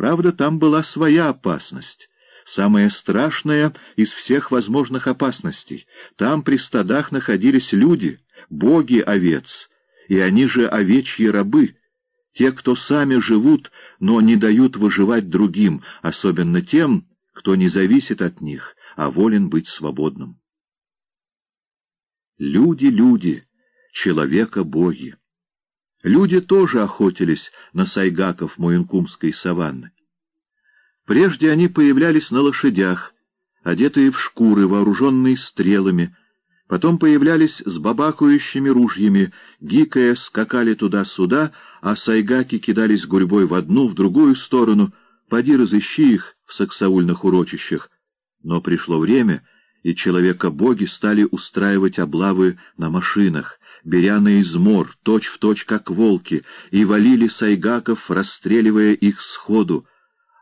Правда, там была своя опасность. Самая страшная из всех возможных опасностей. Там при стадах находились люди, боги овец, и они же овечьи рабы, те, кто сами живут, но не дают выживать другим, особенно тем, кто не зависит от них, а волен быть свободным. Люди, люди, человека-боги. Люди тоже охотились на сайгаков Муинкумской саванны. Прежде они появлялись на лошадях, одетые в шкуры, вооруженные стрелами, потом появлялись с бабахающими ружьями, гикая, скакали туда-сюда, а сайгаки кидались гурьбой в одну, в другую сторону, поди разыщи их в саксаульных урочищах. Но пришло время, и человека-боги стали устраивать облавы на машинах, беря на измор, точь-в-точь как волки, и валили сайгаков, расстреливая их сходу,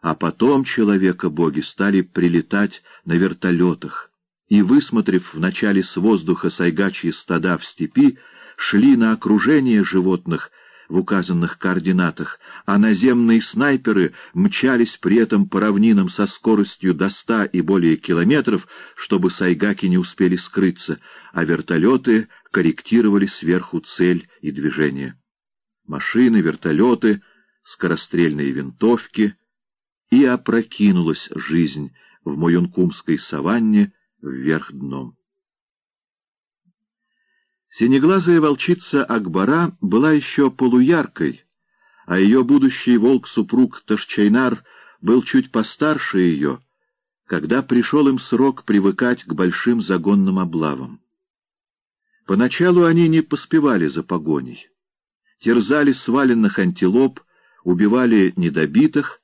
а потом человека-боги стали прилетать на вертолетах, и, высмотрев вначале с воздуха сайгачьи стада в степи, шли на окружение животных в указанных координатах, а наземные снайперы мчались при этом по равнинам со скоростью до ста и более километров, чтобы сайгаки не успели скрыться, а вертолеты корректировали сверху цель и движение. Машины, вертолеты, скорострельные винтовки, и опрокинулась жизнь в Моюнкумской саванне вверх дном. Синеглазая волчица Акбара была еще полуяркой, а ее будущий волк-супруг Ташчайнар был чуть постарше ее, когда пришел им срок привыкать к большим загонным облавам. Поначалу они не поспевали за погоней. Терзали сваленных антилоп, убивали недобитых,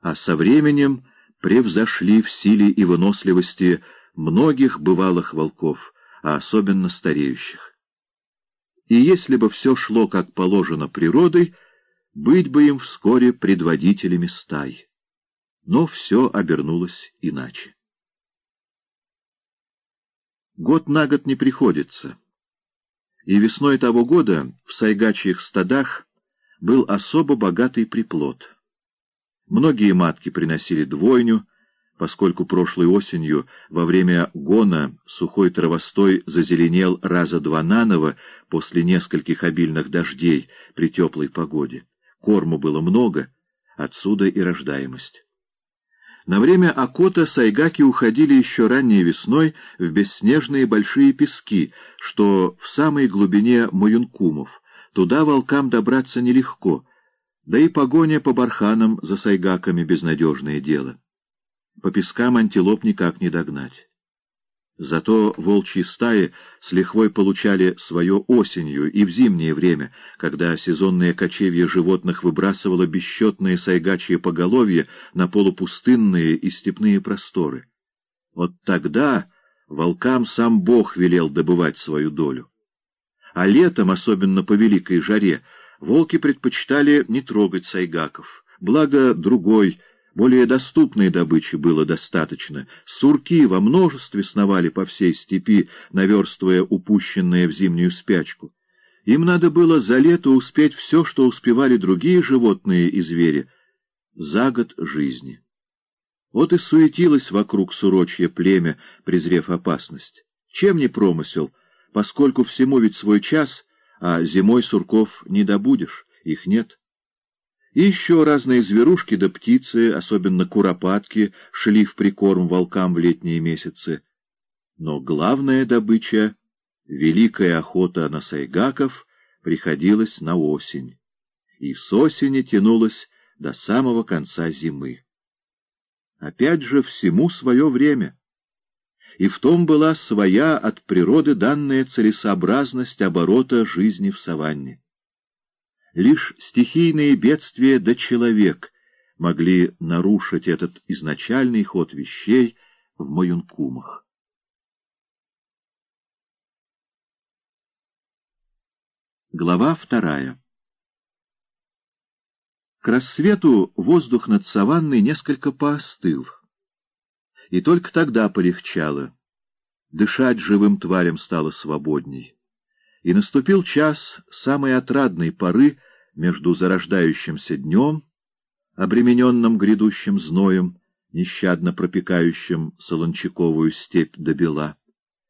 а со временем превзошли в силе и выносливости многих бывалых волков, а особенно стареющих. И если бы все шло как положено природой, быть бы им вскоре предводителями стай. Но все обернулось иначе. Год на год не приходится. И весной того года в сайгачьих стадах был особо богатый приплод — Многие матки приносили двойню, поскольку прошлой осенью во время гона сухой травостой зазеленел раза два наново после нескольких обильных дождей при теплой погоде. Корму было много, отсюда и рождаемость. На время окота сайгаки уходили еще ранней весной в бесснежные большие пески, что в самой глубине Муюнкумов. Туда волкам добраться нелегко — да и погоня по барханам за сайгаками — безнадежное дело. По пескам антилоп никак не догнать. Зато волчьи стаи с лихвой получали свое осенью и в зимнее время, когда сезонное кочевье животных выбрасывало бесчетные сайгачьи поголовья на полупустынные и степные просторы. Вот тогда волкам сам Бог велел добывать свою долю. А летом, особенно по великой жаре, волки предпочитали не трогать сайгаков, благо другой, более доступной добычи было достаточно. Сурки во множестве сновали по всей степи, наверстывая упущенное в зимнюю спячку. Им надо было за лето успеть все, что успевали другие животные и звери, за год жизни. Вот и суетилось вокруг сурочье племя, презрев опасность. Чем не промысел, поскольку всему ведь свой час — а зимой сурков не добудешь, их нет. И еще разные зверушки да птицы, особенно куропатки, шли в прикорм волкам в летние месяцы. Но главная добыча, великая охота на сайгаков, приходилась на осень. И с осени тянулась до самого конца зимы. Опять же, всему свое время и в том была своя от природы данная целесообразность оборота жизни в саванне. Лишь стихийные бедствия да человек могли нарушить этот изначальный ход вещей в Маюнкумах. Глава вторая К рассвету воздух над саванной несколько поостыл и только тогда полегчало. Дышать живым тварям стало свободней. И наступил час самой отрадной поры между зарождающимся днем, обремененном грядущим зноем, нещадно пропекающим солончаковую степь до бела.